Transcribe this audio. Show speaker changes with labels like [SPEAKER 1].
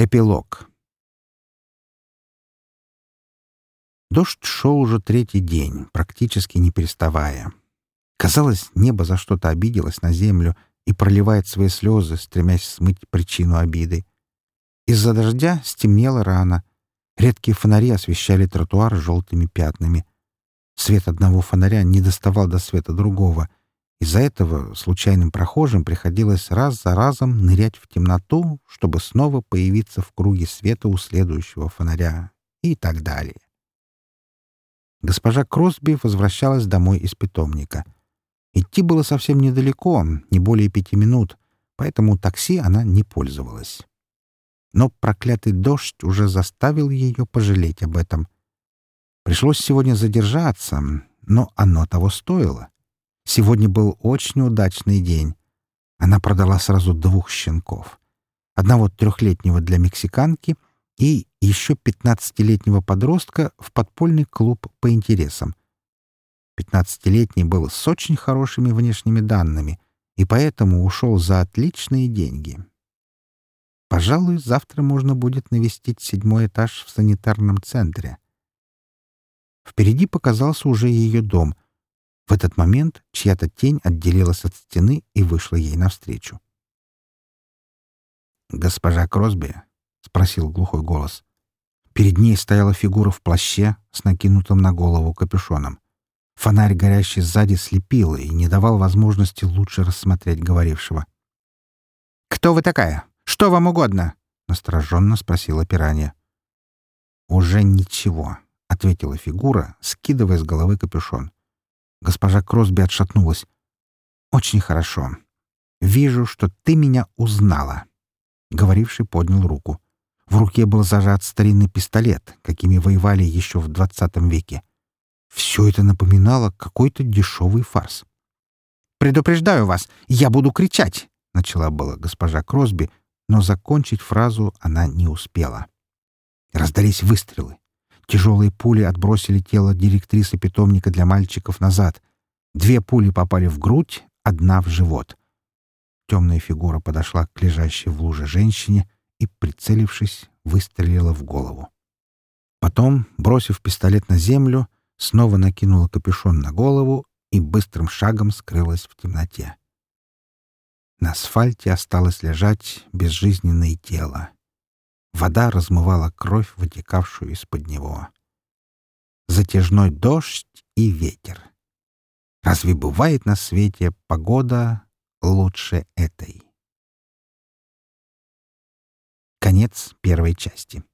[SPEAKER 1] Эпилог. Дождь шел уже третий день, практически не переставая. Казалось, небо за что-то обиделось на землю и проливает свои слезы, стремясь смыть причину обиды. Из-за дождя стемнело рано. Редкие фонари освещали тротуар желтыми пятнами. Свет одного фонаря не доставал до света другого, из-за этого случайным прохожим приходилось раз за разом нырять в темноту, чтобы снова появиться в круге света у следующего фонаря и так далее. Госпожа Кросби возвращалась домой из питомника. Идти было совсем недалеко, не более пяти минут, поэтому такси она не пользовалась. Но проклятый дождь уже заставил ее пожалеть об этом. Пришлось сегодня задержаться, но оно того стоило. Сегодня был очень удачный день. Она продала сразу двух щенков. Одного трехлетнего для мексиканки и еще пятнадцатилетнего подростка в подпольный клуб по интересам. Пятнадцатилетний был с очень хорошими внешними данными и поэтому ушел за отличные деньги. Пожалуй, завтра можно будет навестить седьмой этаж в санитарном центре. Впереди показался уже ее дом — в этот момент чья-то тень отделилась от стены и вышла ей навстречу. «Госпожа Кросби?» — спросил глухой голос. Перед ней стояла фигура в плаще с накинутым на голову капюшоном. Фонарь, горящий сзади, слепил и не давал возможности лучше рассмотреть говорившего. «Кто вы такая? Что вам угодно?» — настороженно спросила пиранья. «Уже ничего», — ответила фигура, скидывая с головы капюшон. Госпожа Кросби отшатнулась. «Очень хорошо. Вижу, что ты меня узнала». Говоривший поднял руку. В руке был зажат старинный пистолет, какими воевали еще в двадцатом веке. Все это напоминало какой-то дешевый фарс. «Предупреждаю вас, я буду кричать!» — начала была госпожа Кросби, но закончить фразу она не успела. Раздались выстрелы. Тяжелые пули отбросили тело директрисы питомника для мальчиков назад. Две пули попали в грудь, одна в живот. Темная фигура подошла к лежащей в луже женщине и, прицелившись, выстрелила в голову. Потом, бросив пистолет на землю, снова накинула капюшон на голову и быстрым шагом скрылась в темноте. На асфальте осталось лежать безжизненное тело. Вода размывала кровь, вытекавшую из-под него. Затяжной дождь и ветер. Разве бывает на свете погода лучше этой? Конец первой части.